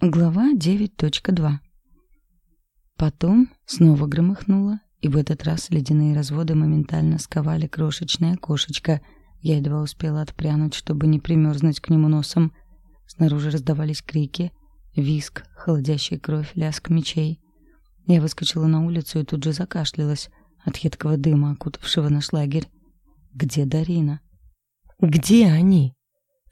Глава 9.2 Потом снова громыхнуло, и в этот раз ледяные разводы моментально сковали крошечное окошечко. Я едва успела отпрянуть, чтобы не примерзнуть к нему носом. Снаружи раздавались крики, виск, холодящий кровь, лязг мечей. Я выскочила на улицу и тут же закашлялась от едкого дыма, окутавшего наш лагерь. Где Дарина? Где они?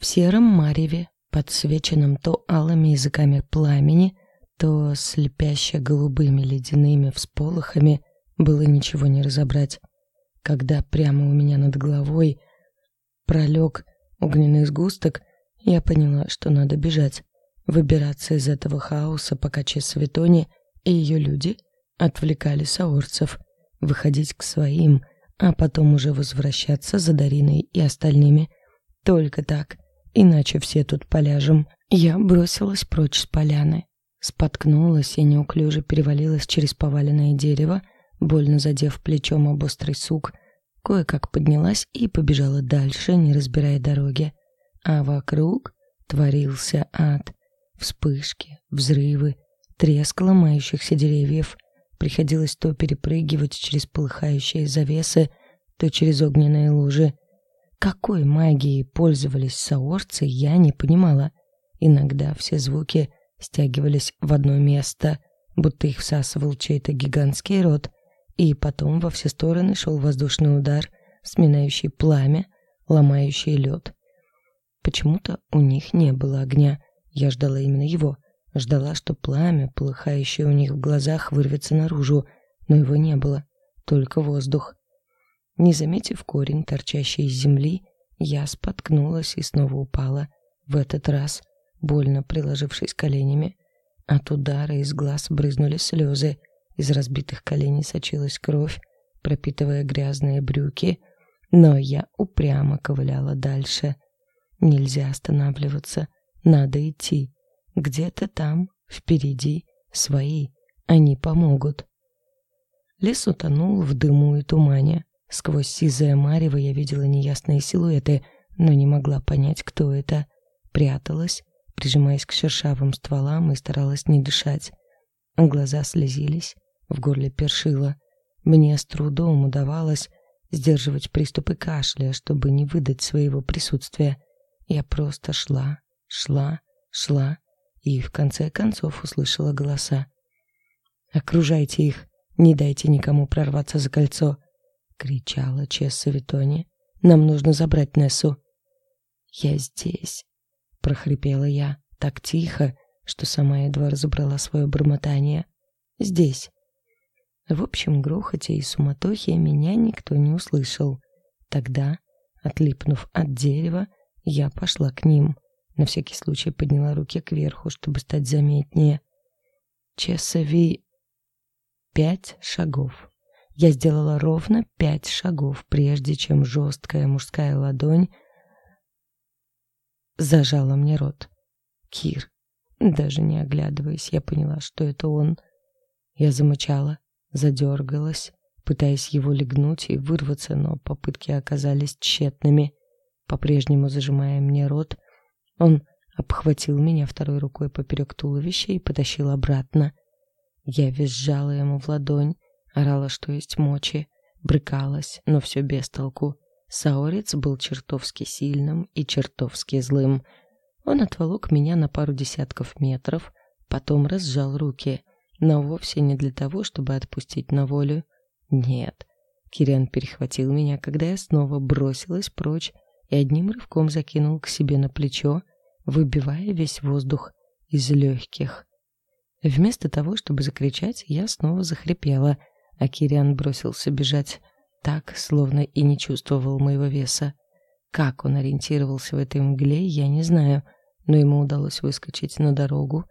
В сером мареве подсвеченном то алыми языками пламени, то слепяще голубыми ледяными всполохами, было ничего не разобрать. Когда прямо у меня над головой пролег огненный сгусток, я поняла, что надо бежать, выбираться из этого хаоса, пока Чесветони и ее люди отвлекали саорцев, выходить к своим, а потом уже возвращаться за Дариной и остальными. Только так иначе все тут поляжем. Я бросилась прочь с поляны. Споткнулась и неуклюже перевалилась через поваленное дерево, больно задев плечом об острый сук. Кое-как поднялась и побежала дальше, не разбирая дороги. А вокруг творился ад. Вспышки, взрывы, треск ломающихся деревьев. Приходилось то перепрыгивать через полыхающие завесы, то через огненные лужи. Какой магией пользовались саорцы, я не понимала. Иногда все звуки стягивались в одно место, будто их всасывал чей-то гигантский рот, и потом во все стороны шел воздушный удар, сминающий пламя, ломающий лед. Почему-то у них не было огня. Я ждала именно его. Ждала, что пламя, полыхающее у них в глазах, вырвется наружу, но его не было, только воздух. Не заметив корень, торчащий из земли, я споткнулась и снова упала, в этот раз больно приложившись коленями. От удара из глаз брызнули слезы, из разбитых коленей сочилась кровь, пропитывая грязные брюки, но я упрямо ковыляла дальше. Нельзя останавливаться, надо идти. Где-то там, впереди, свои, они помогут. Лес утонул в дыму и тумане. Сквозь сизое марево я видела неясные силуэты, но не могла понять, кто это. Пряталась, прижимаясь к шершавым стволам и старалась не дышать. Глаза слезились, в горле першило. Мне с трудом удавалось сдерживать приступы кашля, чтобы не выдать своего присутствия. Я просто шла, шла, шла и в конце концов услышала голоса. «Окружайте их, не дайте никому прорваться за кольцо», — кричала Чесса Витони. «Нам нужно забрать Нессу». «Я здесь», — прохрипела я так тихо, что сама едва разобрала свое бормотание. «Здесь». В общем грохоте и суматохе меня никто не услышал. Тогда, отлипнув от дерева, я пошла к ним. На всякий случай подняла руки кверху, чтобы стать заметнее. Чесови... Пять шагов. Я сделала ровно пять шагов, прежде чем жесткая мужская ладонь зажала мне рот. Кир. Даже не оглядываясь, я поняла, что это он. Я замычала, задергалась, пытаясь его легнуть и вырваться, но попытки оказались тщетными. По-прежнему зажимая мне рот, он обхватил меня второй рукой поперек туловища и потащил обратно. Я визжала ему в ладонь, Орала, что есть мочи, брыкалась, но все без толку. Саорец был чертовски сильным и чертовски злым. Он отволок меня на пару десятков метров, потом разжал руки, но вовсе не для того, чтобы отпустить на волю. Нет. Кириан перехватил меня, когда я снова бросилась прочь и одним рывком закинул к себе на плечо, выбивая весь воздух из легких. Вместо того, чтобы закричать, я снова захрипела — а Кириан бросился бежать так, словно и не чувствовал моего веса. Как он ориентировался в этой мгле, я не знаю, но ему удалось выскочить на дорогу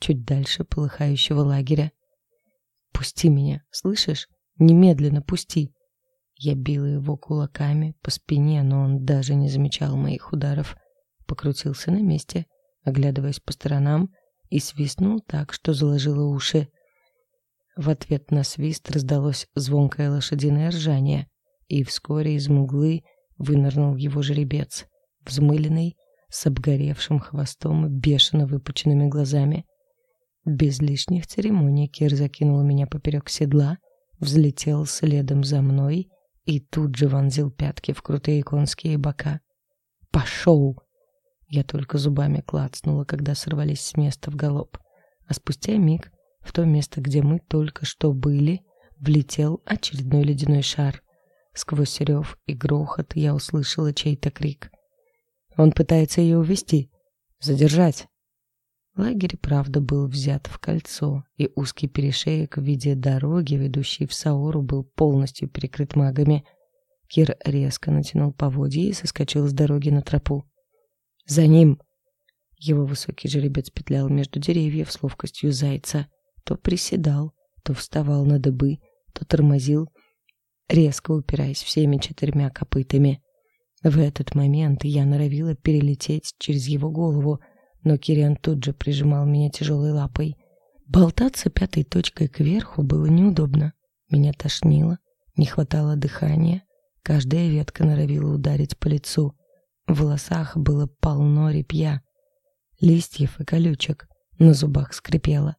чуть дальше полыхающего лагеря. «Пусти меня, слышишь? Немедленно пусти!» Я била его кулаками по спине, но он даже не замечал моих ударов. Покрутился на месте, оглядываясь по сторонам, и свистнул так, что заложило уши. В ответ на свист раздалось звонкое лошадиное ржание, и вскоре из мглы вынырнул его жеребец, взмыленный, с обгоревшим хвостом и бешено выпученными глазами. Без лишних церемоний Кир закинул меня поперек седла, взлетел следом за мной и тут же вонзил пятки в крутые конские бока. «Пошел!» Я только зубами клацнула, когда сорвались с места в галоп. А спустя миг в то место, где мы только что были, влетел очередной ледяной шар. Сквозь рев и грохот я услышала чей-то крик. «Он пытается ее увести! Задержать!» Лагерь, правда, был взят в кольцо, и узкий перешеек в виде дороги, ведущей в Саору, был полностью перекрыт магами. Кир резко натянул поводья и соскочил с дороги на тропу. «За ним!» Его высокий жеребец петлял между деревьев с ловкостью зайца. То приседал, то вставал на дыбы, то тормозил, резко упираясь всеми четырьмя копытами. В этот момент я норовила перелететь через его голову, но Кириан тут же прижимал меня тяжелой лапой. Болтаться пятой точкой кверху было неудобно. Меня тошнило, не хватало дыхания. Каждая ветка норовила ударить по лицу. В волосах было полно репья, листьев и колючек, на зубах скрипело,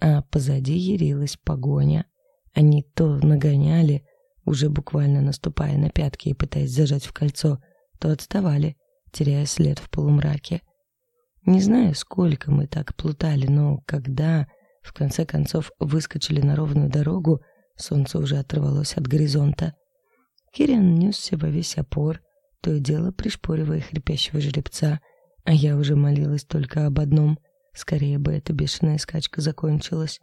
а позади ярилась погоня. Они то нагоняли, уже буквально наступая на пятки и пытаясь зажать в кольцо, то отставали, теряя след в полумраке. Не знаю, сколько мы так плутали, но когда, в конце концов, выскочили на ровную дорогу, солнце уже оторвалось от горизонта. Кириан несся во весь опор, то и дело пришпоривая хрипящего жеребца, а я уже молилась только об одном — скорее бы эта бешеная скачка закончилась.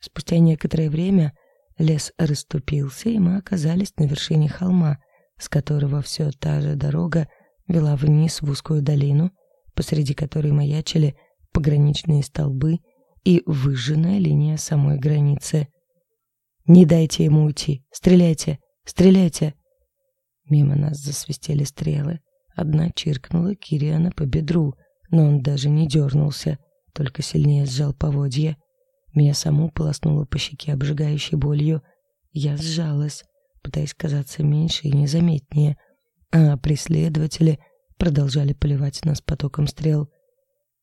Спустя некоторое время лес расступился, и мы оказались на вершине холма, с которого все та же дорога вела вниз в узкую долину — посреди которой маячили пограничные столбы и выжженная линия самой границы. «Не дайте ему уйти! Стреляйте! Стреляйте!» Мимо нас засвистели стрелы. Одна чиркнула Кириана по бедру, но он даже не дернулся, только сильнее сжал поводья. Меня саму полоснуло по щеке обжигающей болью. Я сжалась, пытаясь казаться меньше и незаметнее, а преследователи продолжали поливать нас потоком стрел.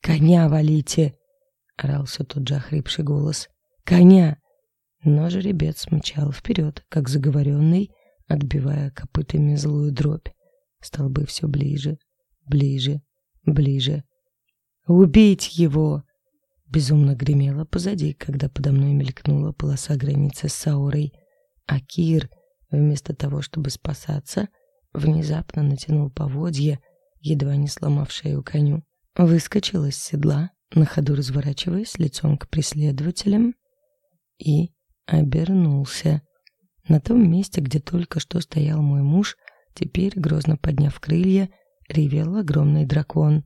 «Коня валите!» — орал все тот же охрипший голос. «Коня!» Но жеребец мчал вперед, как заговоренный, отбивая копытами злую дробь. Столбы все ближе, ближе, ближе. «Убить его!» Безумно гремело позади, когда подо мной мелькнула полоса границы с Саурой. А Кир, вместо того, чтобы спасаться, внезапно натянул поводья едва не сломав шею коню, выскочил из седла, на ходу разворачиваясь лицом к преследователям, и обернулся. На том месте, где только что стоял мой муж, теперь, грозно подняв крылья, ревел огромный дракон.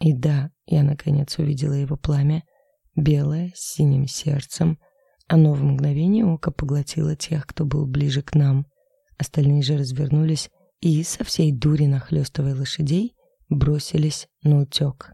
И да, я наконец увидела его пламя, белое, с синим сердцем. Оно в мгновение ока поглотило тех, кто был ближе к нам. Остальные же развернулись и со всей дури нахлёстывая лошадей бросились на утёк.